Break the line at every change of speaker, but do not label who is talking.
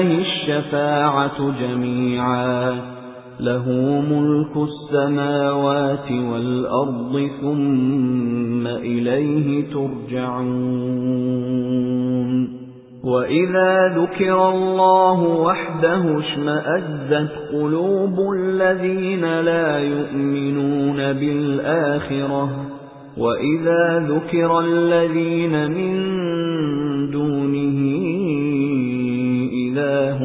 لِّلَّهِ الشَّفَاعَةُ جَمِيعًا. لَهُ مُلْكُ السَّمَاوَاتِ وَالْأَرْضِ ثُمَّ إِلَيْهِ تُرْجَعُونَ. وَإِذَا ذُكِرَ اللَّهُ وَحْدَهُ اشْمَأَزَّتْ قُلُوبُ الَّذِينَ لَا يُؤْمِنُونَ بِالْآخِرَةِ. وَإِذَا ذُكِرَ الَّذِينَ مِن